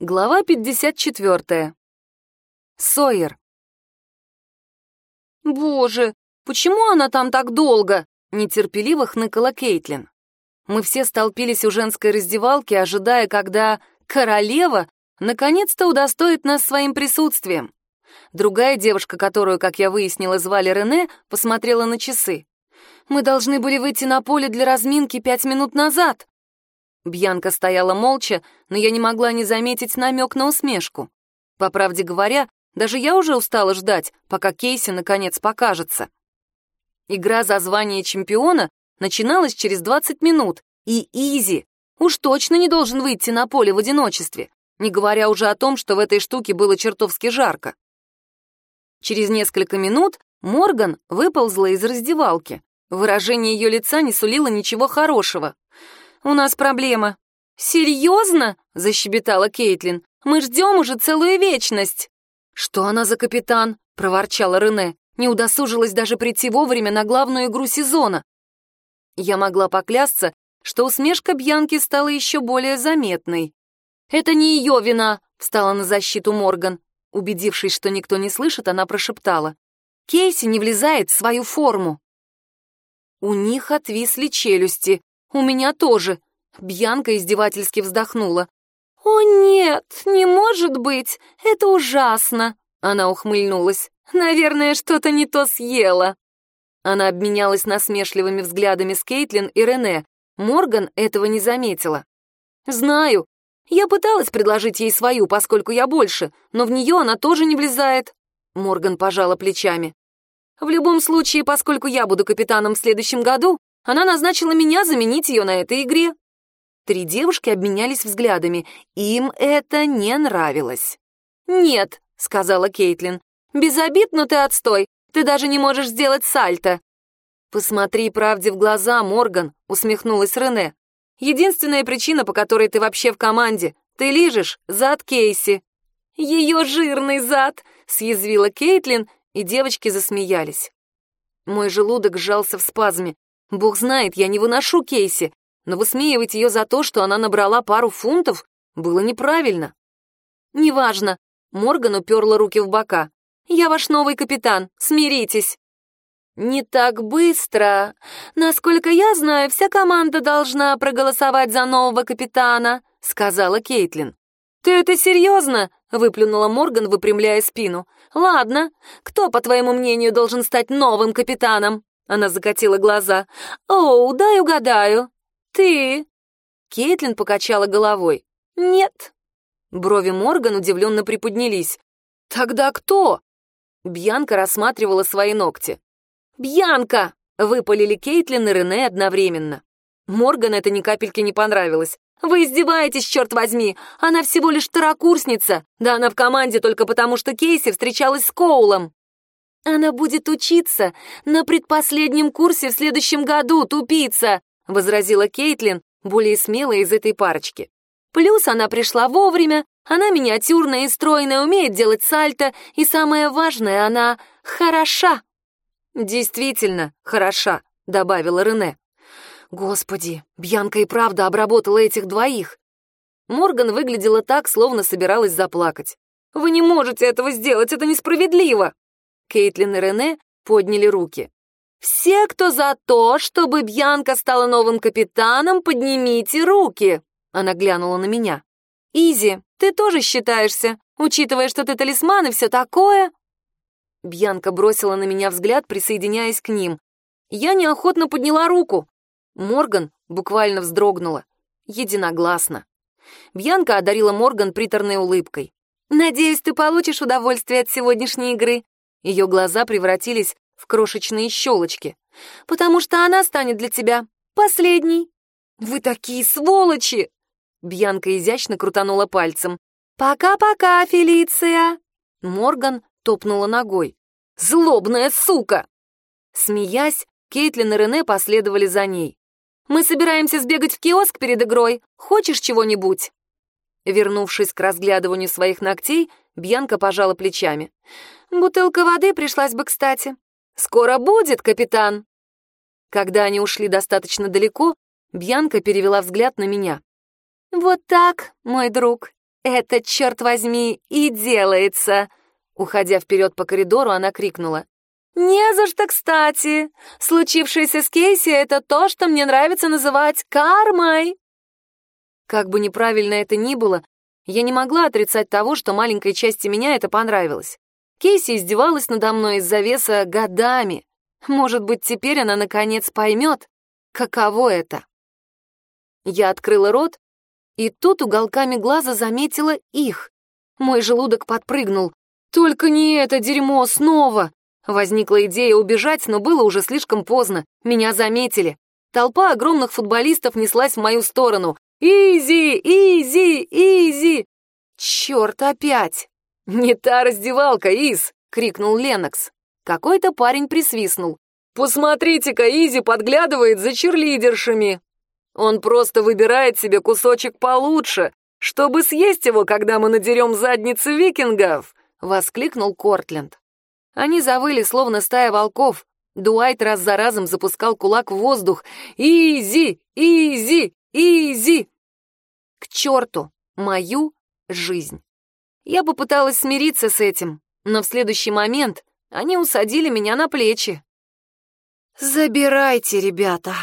Глава 54. Сойер. «Боже, почему она там так долго?» — нетерпеливо хныкала Кейтлин. Мы все столпились у женской раздевалки, ожидая, когда королева наконец-то удостоит нас своим присутствием. Другая девушка, которую, как я выяснила, звали Рене, посмотрела на часы. «Мы должны были выйти на поле для разминки пять минут назад», Бьянка стояла молча, но я не могла не заметить намек на усмешку. По правде говоря, даже я уже устала ждать, пока Кейси наконец покажется. Игра за звание чемпиона начиналась через 20 минут, и Изи уж точно не должен выйти на поле в одиночестве, не говоря уже о том, что в этой штуке было чертовски жарко. Через несколько минут Морган выползла из раздевалки. Выражение ее лица не сулило ничего хорошего у нас проблема». «Серьезно?» — защебетала Кейтлин. «Мы ждем уже целую вечность». «Что она за капитан?» — проворчала Рене. Не удосужилась даже прийти вовремя на главную игру сезона. Я могла поклясться, что усмешка Бьянки стала еще более заметной. «Это не ее вина!» — встала на защиту Морган. Убедившись, что никто не слышит, она прошептала. «Кейси не влезает в свою форму». У них отвисли челюсти. У меня тоже. Бьянка издевательски вздохнула. «О нет, не может быть! Это ужасно!» Она ухмыльнулась. «Наверное, что-то не то съела». Она обменялась насмешливыми взглядами с Кейтлин и Рене. Морган этого не заметила. «Знаю. Я пыталась предложить ей свою, поскольку я больше, но в нее она тоже не влезает». Морган пожала плечами. «В любом случае, поскольку я буду капитаном в следующем году, она назначила меня заменить ее на этой игре. Три девушки обменялись взглядами. Им это не нравилось. «Нет», — сказала Кейтлин, — «без обид, но ты отстой. Ты даже не можешь сделать сальто». «Посмотри правде в глаза, Морган», — усмехнулась Рене. «Единственная причина, по которой ты вообще в команде, ты лижешь зад Кейси». «Ее жирный зад», — съязвила Кейтлин, и девочки засмеялись. Мой желудок сжался в спазме. Бог знает, я не выношу Кейси, но высмеивать ее за то, что она набрала пару фунтов, было неправильно. «Неважно», — Морган уперла руки в бока. «Я ваш новый капитан, смиритесь». «Не так быстро. Насколько я знаю, вся команда должна проголосовать за нового капитана», — сказала Кейтлин. «Ты это серьезно?» — выплюнула Морган, выпрямляя спину. «Ладно, кто, по твоему мнению, должен стать новым капитаном?» Она закатила глаза. «Оу, дай угадаю. Ты?» Кейтлин покачала головой. «Нет». Брови Морган удивленно приподнялись. «Тогда кто?» Бьянка рассматривала свои ногти. «Бьянка!» — выпалили Кейтлин и Рене одновременно. Морган это ни капельки не понравилось. «Вы издеваетесь, черт возьми! Она всего лишь второкурсница! Да она в команде только потому, что Кейси встречалась с Коулом!» «Она будет учиться на предпоследнем курсе в следующем году, тупица!» — возразила Кейтлин, более смелая из этой парочки. «Плюс она пришла вовремя, она миниатюрная и стройная, умеет делать сальто, и самое важное, она хороша!» «Действительно хороша», — добавила Рене. «Господи, Бьянка и правда обработала этих двоих!» Морган выглядела так, словно собиралась заплакать. «Вы не можете этого сделать, это несправедливо!» Кейтлин и Рене подняли руки. «Все, кто за то, чтобы Бьянка стала новым капитаном, поднимите руки!» Она глянула на меня. «Изи, ты тоже считаешься, учитывая, что ты талисман и все такое?» Бьянка бросила на меня взгляд, присоединяясь к ним. Я неохотно подняла руку. Морган буквально вздрогнула. Единогласно. Бьянка одарила Морган приторной улыбкой. «Надеюсь, ты получишь удовольствие от сегодняшней игры. Ее глаза превратились в крошечные щелочки. «Потому что она станет для тебя последней». «Вы такие сволочи!» Бьянка изящно крутанула пальцем. «Пока-пока, Фелиция!» Морган топнула ногой. «Злобная сука!» Смеясь, Кейтлин и Рене последовали за ней. «Мы собираемся сбегать в киоск перед игрой. Хочешь чего-нибудь?» Вернувшись к разглядыванию своих ногтей, Бьянка пожала плечами. Бутылка воды пришлась бы кстати. Скоро будет, капитан. Когда они ушли достаточно далеко, Бьянка перевела взгляд на меня. Вот так, мой друг. это, черт возьми, и делается!» Уходя вперед по коридору, она крикнула. «Не за что, кстати! Случившееся с Кейси — это то, что мне нравится называть кармой!» Как бы неправильно это ни было, я не могла отрицать того, что маленькой части меня это понравилось. Кейси издевалась надо мной из-за веса годами. Может быть, теперь она наконец поймет, каково это. Я открыла рот, и тут уголками глаза заметила их. Мой желудок подпрыгнул. «Только не это дерьмо снова!» Возникла идея убежать, но было уже слишком поздно. Меня заметили. Толпа огромных футболистов неслась в мою сторону. «Изи! Изи! Изи!» «Черт, опять!» «Не та раздевалка, Из!» — крикнул Ленокс. Какой-то парень присвистнул. «Посмотрите-ка, Изи подглядывает за черлидершами!» «Он просто выбирает себе кусочек получше, чтобы съесть его, когда мы надерем задницы викингов!» — воскликнул Кортленд. Они завыли, словно стая волков. Дуайт раз за разом запускал кулак в воздух. «Изи! Изи! Изи!» К черту мою жизнь. Я попыталась смириться с этим, но в следующий момент они усадили меня на плечи. «Забирайте, ребята!»